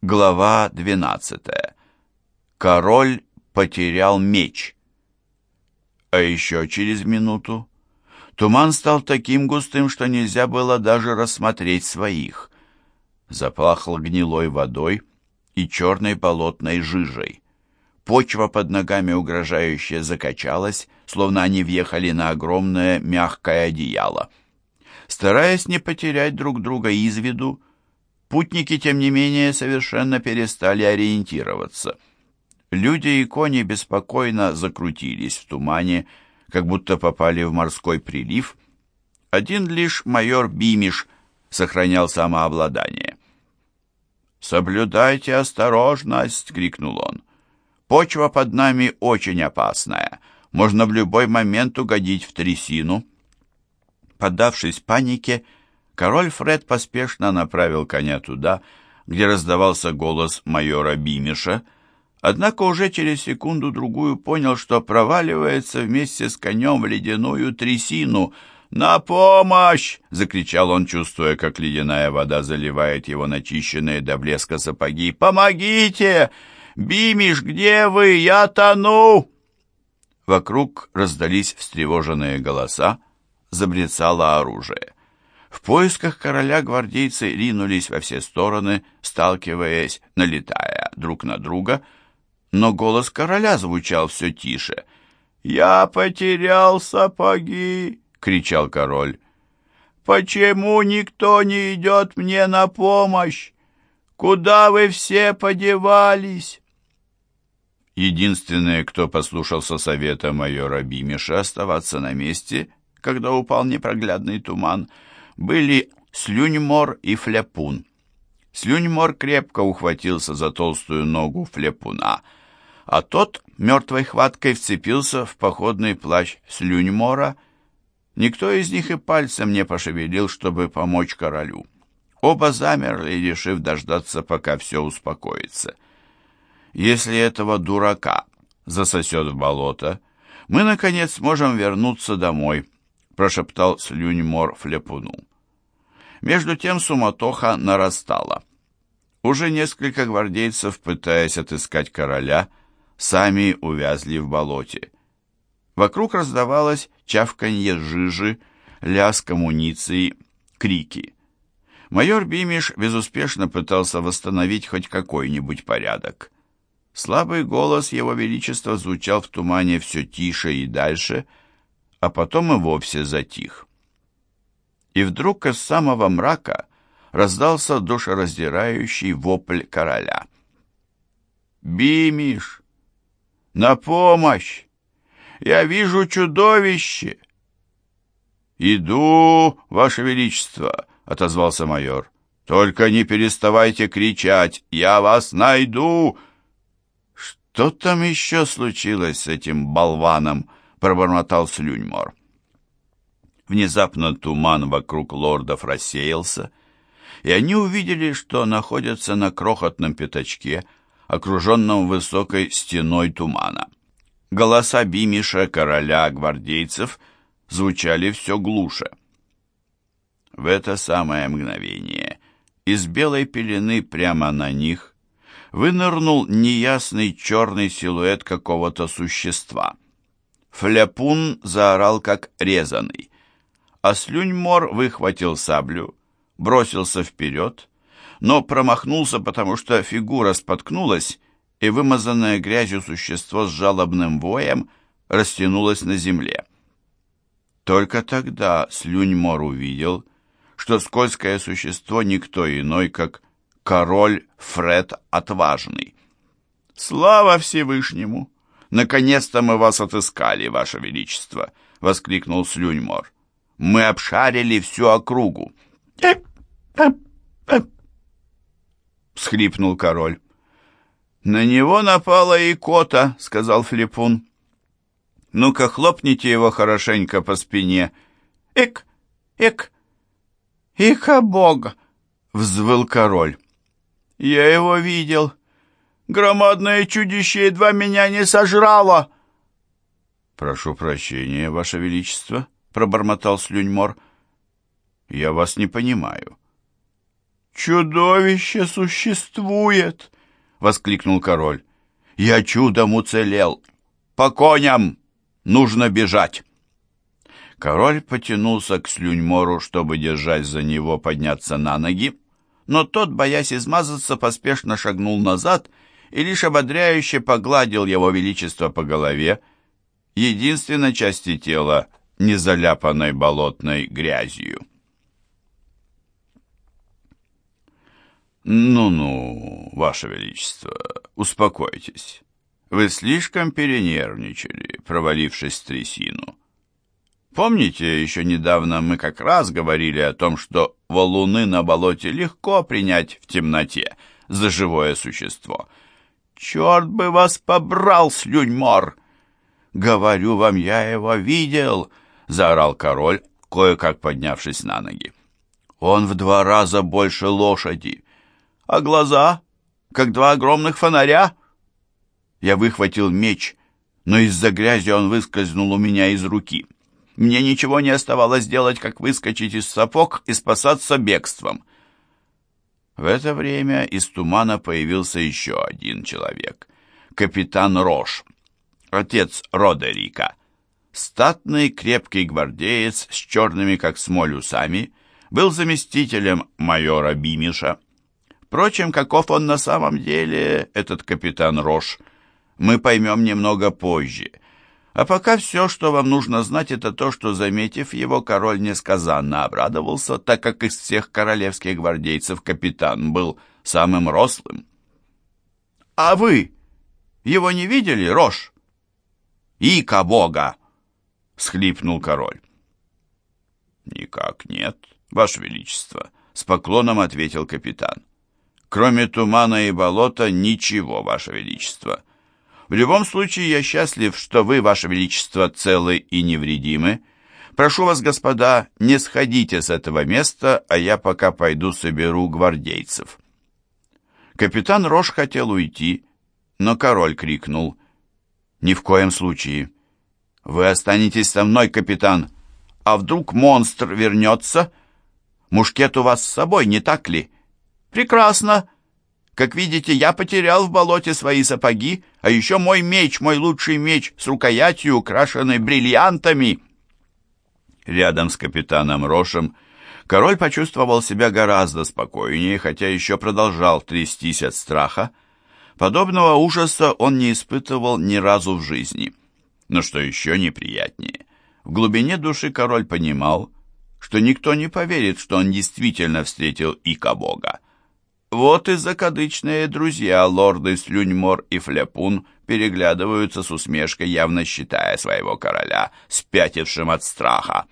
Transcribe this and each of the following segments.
Глава 12. Король потерял меч. А еще через минуту туман стал таким густым, что нельзя было даже рассмотреть своих. Запахло гнилой водой и черной болотной жижей. Почва под ногами угрожающе закачалась, словно они въехали на огромное мягкое одеяло. Стараясь не потерять друг друга из виду, Путники, тем не менее, совершенно перестали ориентироваться. Люди и кони беспокойно закрутились в тумане, как будто попали в морской прилив. Один лишь майор Бимиш сохранял самообладание. «Соблюдайте осторожность!» — крикнул он. «Почва под нами очень опасная. Можно в любой момент угодить в трясину». Поддавшись панике, — Король Фред поспешно направил коня туда, где раздавался голос майора Бимиша, однако уже через секунду-другую понял, что проваливается вместе с конем в ледяную трясину. «На помощь!» — закричал он, чувствуя, как ледяная вода заливает его начищенные до блеска сапоги. «Помогите! Бимиш, где вы? Я тону!» Вокруг раздались встревоженные голоса, забрецало оружие. В поисках короля гвардейцы ринулись во все стороны, сталкиваясь, налетая друг на друга, но голос короля звучал все тише. «Я потерял сапоги!» — кричал король. «Почему никто не идет мне на помощь? Куда вы все подевались?» Единственные, кто послушался совета майора Бимиша оставаться на месте, когда упал непроглядный туман — были Слюньмор и Фляпун. Слюньмор крепко ухватился за толстую ногу Фляпуна, а тот мертвой хваткой вцепился в походный плащ Слюньмора. Никто из них и пальцем не пошевелил, чтобы помочь королю. Оба замерли, решив дождаться, пока все успокоится. Если этого дурака засосет в болото, мы, наконец, сможем вернуться домой, прошептал Слюньмор Фляпуну. Между тем суматоха нарастала. Уже несколько гвардейцев, пытаясь отыскать короля, сами увязли в болоте. Вокруг раздавалось чавканье жижи, лязг амуниции, крики. Майор Бимиш безуспешно пытался восстановить хоть какой-нибудь порядок. Слабый голос его величества звучал в тумане все тише и дальше, а потом и вовсе затих и вдруг из самого мрака раздался душераздирающий вопль короля. «Бимиш! На помощь! Я вижу чудовище!» «Иду, Ваше Величество!» — отозвался майор. «Только не переставайте кричать! Я вас найду!» «Что там еще случилось с этим болваном?» — пробормотал Слюньмор. Внезапно туман вокруг лордов рассеялся, и они увидели, что находятся на крохотном пятачке, окруженном высокой стеной тумана. Голоса Бимиша, короля гвардейцев, звучали все глуше. В это самое мгновение из белой пелены прямо на них вынырнул неясный черный силуэт какого-то существа. Фляпун заорал, как резанный а Слюньмор выхватил саблю, бросился вперед, но промахнулся, потому что фигура споткнулась, и вымазанное грязью существо с жалобным воем растянулось на земле. Только тогда Слюньмор увидел, что скользкое существо никто иной, как король Фред Отважный. «Слава Всевышнему! Наконец-то мы вас отыскали, Ваше Величество!» — воскликнул Слюньмор. Мы обшарили всю округу. Схлипнул король. На него напала икота, сказал Флипун. Ну-ка, хлопните его хорошенько по спине. Эк, эк, иха бог, взвыл король. Я его видел. Громадное чудище едва меня не сожрало. Прошу прощения, ваше величество, пробормотал Слюньмор. «Я вас не понимаю». «Чудовище существует!» — воскликнул король. «Я чудом уцелел! По коням! Нужно бежать!» Король потянулся к Слюньмору, чтобы, держать за него, подняться на ноги, но тот, боясь измазаться, поспешно шагнул назад и лишь ободряюще погладил его величество по голове, единственной части тела, не заляпанной болотной грязью. «Ну-ну, Ваше Величество, успокойтесь. Вы слишком перенервничали, провалившись в трясину. Помните, еще недавно мы как раз говорили о том, что валуны на болоте легко принять в темноте за живое существо. Черт бы вас побрал, слюньмор! Говорю вам, я его видел, заорал король, кое-как поднявшись на ноги. Он в два раза больше лошади, а глаза, как два огромных фонаря. Я выхватил меч, но из-за грязи он выскользнул у меня из руки. Мне ничего не оставалось делать, как выскочить из сапог и спасаться бегством. В это время из тумана появился еще один человек. Капитан Рош, отец Родерика. Статный, крепкий гвардеец с черными, как смоль, усами, был заместителем майора Бимиша. Впрочем, каков он на самом деле, этот капитан Рош, мы поймем немного позже — а пока все, что вам нужно знать, это то, что, заметив его, король несказанно обрадовался, так как из всех королевских гвардейцев капитан был самым рослым. «А вы его не видели, Рош?» «Ика бога!» — схлипнул король. «Никак нет, ваше величество», — с поклоном ответил капитан. «Кроме тумана и болота ничего, ваше величество. В любом случае, я счастлив, что вы, Ваше Величество, целы и невредимы. Прошу вас, господа, не сходите с этого места, а я пока пойду соберу гвардейцев». Капитан Рош хотел уйти, но король крикнул. «Ни в коем случае. Вы останетесь со мной, капитан. А вдруг монстр вернется? Мушкет у вас с собой, не так ли?» «Прекрасно!» Как видите, я потерял в болоте свои сапоги, а еще мой меч, мой лучший меч с рукоятью, украшенной бриллиантами. Рядом с капитаном Рошем король почувствовал себя гораздо спокойнее, хотя еще продолжал трястись от страха. Подобного ужаса он не испытывал ни разу в жизни. Но что еще неприятнее, в глубине души король понимал, что никто не поверит, что он действительно встретил Ика Бога. Вот и закадычные друзья, лорды Слюньмор и Флепун, переглядываются с усмешкой, явно считая своего короля спятившим от страха.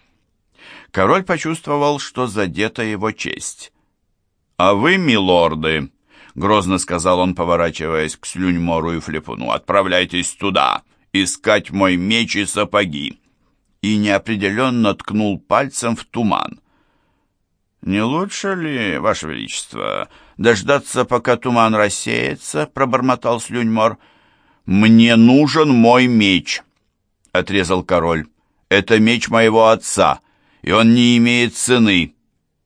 Король почувствовал, что задета его честь. «А вы, милорды», — грозно сказал он, поворачиваясь к Слюньмору и Флепуну, — «отправляйтесь туда, искать мой меч и сапоги». И неопределенно ткнул пальцем в туман. «Не лучше ли, Ваше Величество, дождаться, пока туман рассеется?» — пробормотал Слюньмор. «Мне нужен мой меч», — отрезал король. «Это меч моего отца, и он не имеет цены.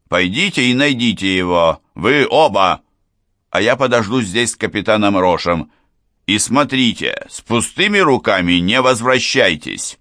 Пойдите и найдите его, вы оба, а я подожду здесь с капитаном Рошем. И смотрите, с пустыми руками не возвращайтесь».